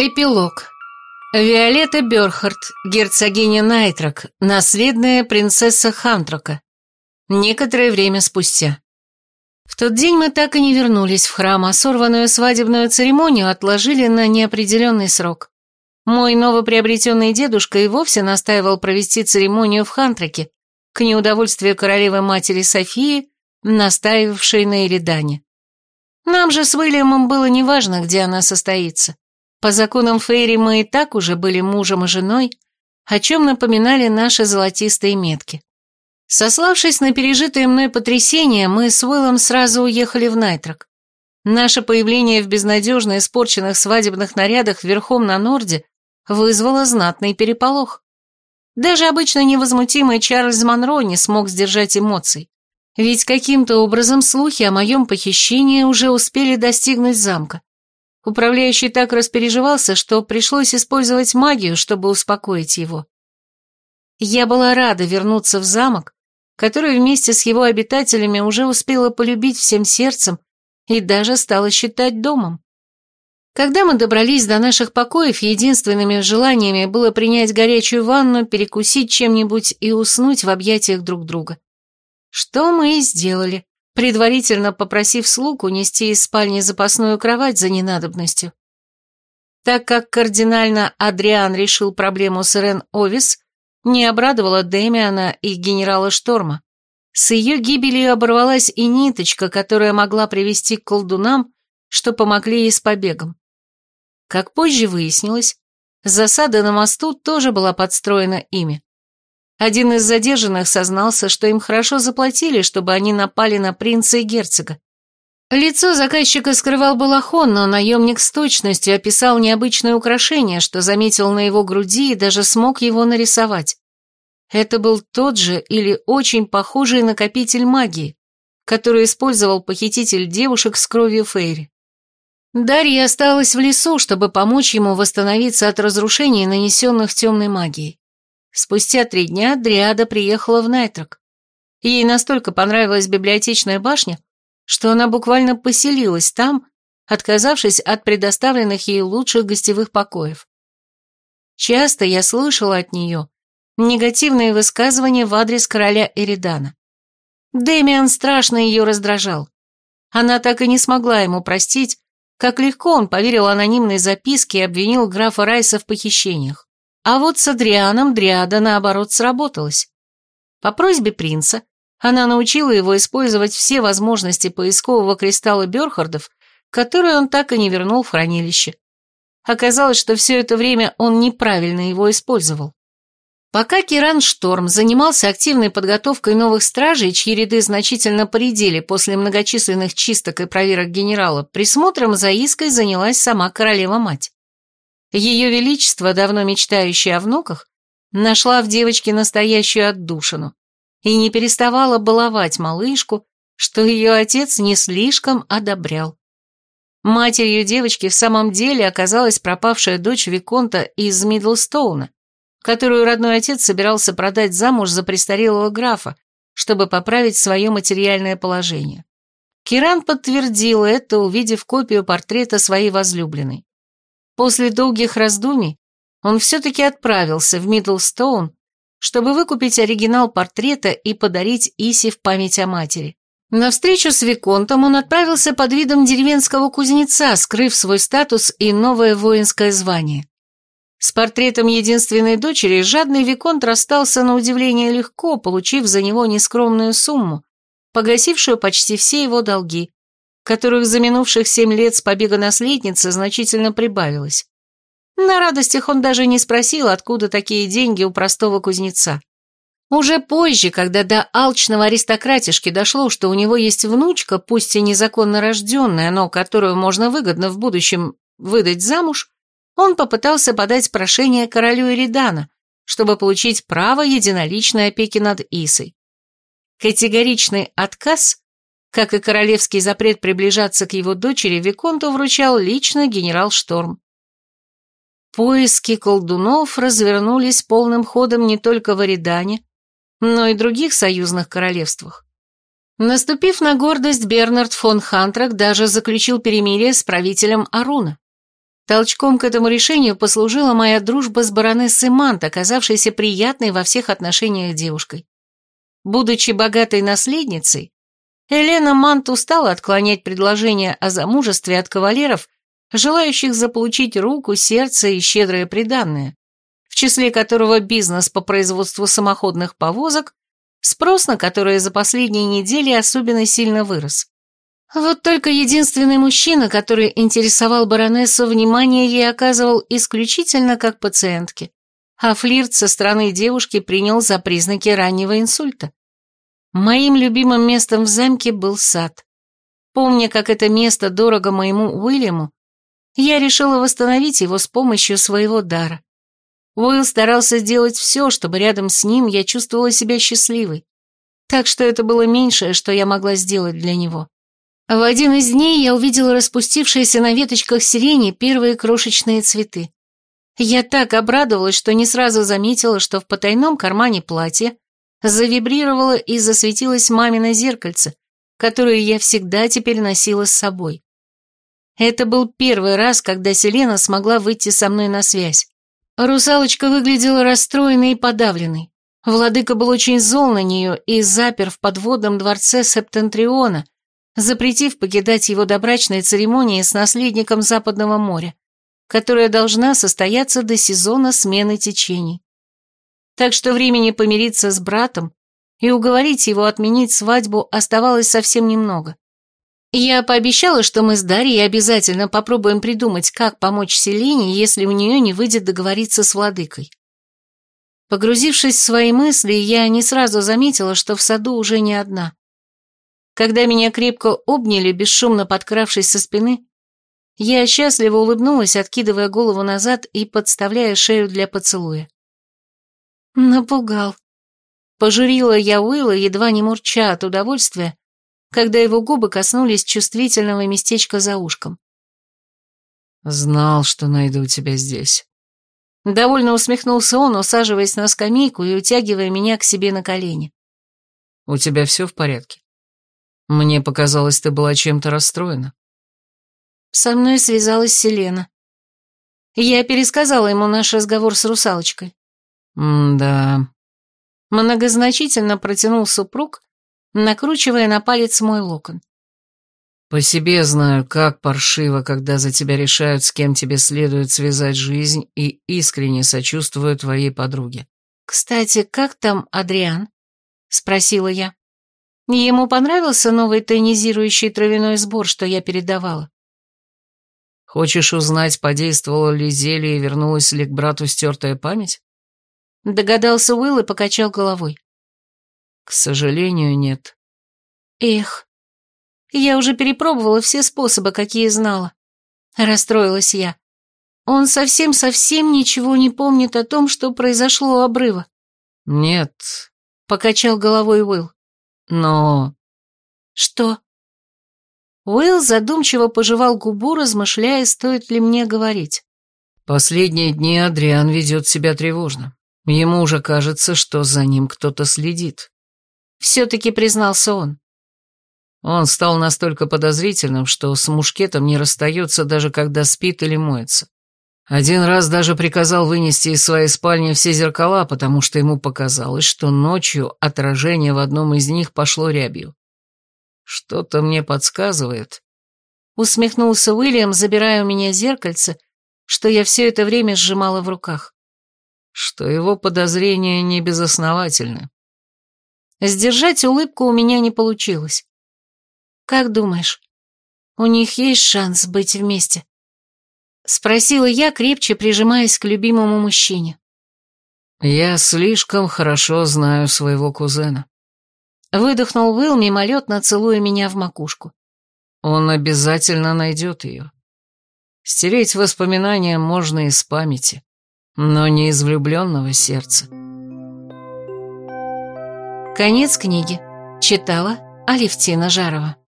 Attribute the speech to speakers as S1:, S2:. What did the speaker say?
S1: Эпилог. Виолетта Бёрхард, герцогиня Найтрак, наследная принцесса Хантрока. Некоторое время спустя. В тот день мы так и не вернулись в храм, а сорванную свадебную церемонию отложили на неопределенный срок. Мой новоприобретенный дедушка и вовсе настаивал провести церемонию в Хантраке, к неудовольствию королевы-матери Софии, настаивавшей на Эридане. Нам же с Уильямом было неважно, где она состоится. По законам Фейри мы и так уже были мужем и женой, о чем напоминали наши золотистые метки. Сославшись на пережитое мной потрясение, мы с Уиллом сразу уехали в Найтрак. Наше появление в безнадежно испорченных свадебных нарядах верхом на Норде вызвало знатный переполох. Даже обычно невозмутимый Чарльз Монро не смог сдержать эмоций, ведь каким-то образом слухи о моем похищении уже успели достигнуть замка. Управляющий так распереживался, что пришлось использовать магию, чтобы успокоить его. Я была рада вернуться в замок, который вместе с его обитателями уже успела полюбить всем сердцем и даже стала считать домом. Когда мы добрались до наших покоев, единственными желаниями было принять горячую ванну, перекусить чем-нибудь и уснуть в объятиях друг друга. Что мы и сделали предварительно попросив слуг унести из спальни запасную кровать за ненадобностью. Так как кардинально Адриан решил проблему с Ирен Овис, не обрадовала Дэмиана и генерала Шторма. С ее гибелью оборвалась и ниточка, которая могла привести к колдунам, что помогли ей с побегом. Как позже выяснилось, засада на мосту тоже была подстроена ими. Один из задержанных сознался, что им хорошо заплатили, чтобы они напали на принца и герцога. Лицо заказчика скрывал балахон, но наемник с точностью описал необычное украшение, что заметил на его груди и даже смог его нарисовать. Это был тот же или очень похожий накопитель магии, который использовал похититель девушек с кровью Фейри. Дарья осталась в лесу, чтобы помочь ему восстановиться от разрушений, нанесенных темной магией. Спустя три дня Дриада приехала в Найтрак. Ей настолько понравилась библиотечная башня, что она буквально поселилась там, отказавшись от предоставленных ей лучших гостевых покоев. Часто я слышала от нее негативные высказывания в адрес короля Эридана. Дэмиан страшно ее раздражал. Она так и не смогла ему простить, как легко он поверил анонимной записке и обвинил графа Райса в похищениях. А вот с Адрианом Дриада, наоборот, сработалась. По просьбе принца она научила его использовать все возможности поискового кристалла Бёрхардов, которые он так и не вернул в хранилище. Оказалось, что все это время он неправильно его использовал. Пока Киран Шторм занимался активной подготовкой новых стражей, чьи ряды значительно поредели после многочисленных чисток и проверок генерала, присмотром за Иской занялась сама королева-мать. Ее Величество, давно мечтающее о внуках, нашла в девочке настоящую отдушину и не переставала баловать малышку, что ее отец не слишком одобрял. Матерью девочки в самом деле оказалась пропавшая дочь Виконта из Мидлстоуна, которую родной отец собирался продать замуж за престарелого графа, чтобы поправить свое материальное положение. Киран подтвердил это, увидев копию портрета своей возлюбленной. После долгих раздумий он все-таки отправился в Миддлстоун, чтобы выкупить оригинал портрета и подарить Иси в память о матери. На встречу с Виконтом он отправился под видом деревенского кузнеца, скрыв свой статус и новое воинское звание. С портретом единственной дочери жадный Виконт расстался на удивление легко, получив за него нескромную сумму, погасившую почти все его долги, которых за минувших семь лет с побега наследницы значительно прибавилось. На радостях он даже не спросил, откуда такие деньги у простого кузнеца. Уже позже, когда до алчного аристократишки дошло, что у него есть внучка, пусть и незаконно рожденная, но которую можно выгодно в будущем выдать замуж, он попытался подать прошение королю Эридана, чтобы получить право единоличной опеки над Исой. Категоричный отказ как и королевский запрет приближаться к его дочери, Виконту вручал лично генерал Шторм. Поиски колдунов развернулись полным ходом не только в Оридане, но и других союзных королевствах. Наступив на гордость, Бернард фон Хантрак даже заключил перемирие с правителем Аруна. Толчком к этому решению послужила моя дружба с баронессой Мант, оказавшейся приятной во всех отношениях девушкой. Будучи богатой наследницей, Елена Мант устала отклонять предложения о замужестве от кавалеров, желающих заполучить руку, сердце и щедрое приданное, в числе которого бизнес по производству самоходных повозок, спрос на которые за последние недели особенно сильно вырос. Вот только единственный мужчина, который интересовал баронессу, внимание ей оказывал исключительно как пациентке, а флирт со стороны девушки принял за признаки раннего инсульта. Моим любимым местом в замке был сад. Помня, как это место дорого моему Уильяму, я решила восстановить его с помощью своего дара. Уилл старался сделать все, чтобы рядом с ним я чувствовала себя счастливой, так что это было меньшее, что я могла сделать для него. В один из дней я увидела распустившиеся на веточках сирени первые крошечные цветы. Я так обрадовалась, что не сразу заметила, что в потайном кармане платья завибрировало и засветилось мамино зеркальце, которое я всегда теперь носила с собой. Это был первый раз, когда Селена смогла выйти со мной на связь. Русалочка выглядела расстроенной и подавленной. Владыка был очень зол на нее и запер в подводном дворце Септентриона, запретив покидать его до брачной церемонии с наследником Западного моря, которая должна состояться до сезона смены течений. Так что времени помириться с братом и уговорить его отменить свадьбу оставалось совсем немного. Я пообещала, что мы с Дарьей обязательно попробуем придумать, как помочь Селине, если у нее не выйдет договориться с владыкой. Погрузившись в свои мысли, я не сразу заметила, что в саду уже не одна. Когда меня крепко обняли, бесшумно подкравшись со спины, я счастливо улыбнулась, откидывая голову назад и подставляя шею для поцелуя. Напугал. Пожурила я Уилла, едва не мурча от удовольствия, когда его губы коснулись чувствительного местечка за ушком.
S2: «Знал, что найду тебя здесь».
S1: Довольно усмехнулся он, усаживаясь на скамейку и утягивая меня к себе на колени.
S2: «У тебя все в порядке?» Мне показалось, ты была чем-то расстроена.
S1: Со мной связалась Селена. Я пересказала ему наш разговор с русалочкой.
S2: «Да...»
S1: Многозначительно протянул супруг, накручивая на палец мой локон.
S2: «По себе знаю, как паршиво, когда за тебя решают, с кем тебе следует связать жизнь, и искренне сочувствую твоей подруге».
S1: «Кстати, как там Адриан?» — спросила я. Ему понравился новый тонизирующий травяной сбор, что я передавала.
S2: Хочешь узнать, подействовало ли зелье и вернулась ли к брату стертая память?
S1: Догадался Уилл и покачал головой.
S2: К сожалению, нет.
S1: Эх, я уже перепробовала все способы, какие знала. Расстроилась я. Он совсем-совсем ничего не помнит о том, что произошло у обрыва.
S2: Нет,
S1: покачал головой Уилл.
S2: Но...
S1: Что? Уилл задумчиво пожевал губу, размышляя, стоит ли мне говорить.
S2: Последние дни Адриан ведет себя тревожно. Ему уже кажется, что за ним кто-то следит.
S1: Все-таки признался он.
S2: Он стал настолько подозрительным, что с мушкетом не расстается даже когда спит или моется. Один раз даже приказал вынести из своей спальни все зеркала, потому что ему показалось, что ночью отражение в одном из них пошло рябью. Что-то мне подсказывает.
S1: Усмехнулся Уильям, забирая у меня зеркальце, что я все это время сжимала в руках.
S2: Что его подозрения не безосновательны.
S1: Сдержать улыбку у меня не получилось. Как думаешь, у них есть шанс быть вместе? Спросила я, крепче прижимаясь к любимому мужчине.
S2: «Я слишком хорошо знаю своего кузена».
S1: Выдохнул Уилл, мимолетно целуя меня в макушку.
S2: «Он обязательно найдет ее. Стереть воспоминания можно из памяти, но не из влюбленного сердца».
S1: Конец книги. Читала Алевтина Жарова.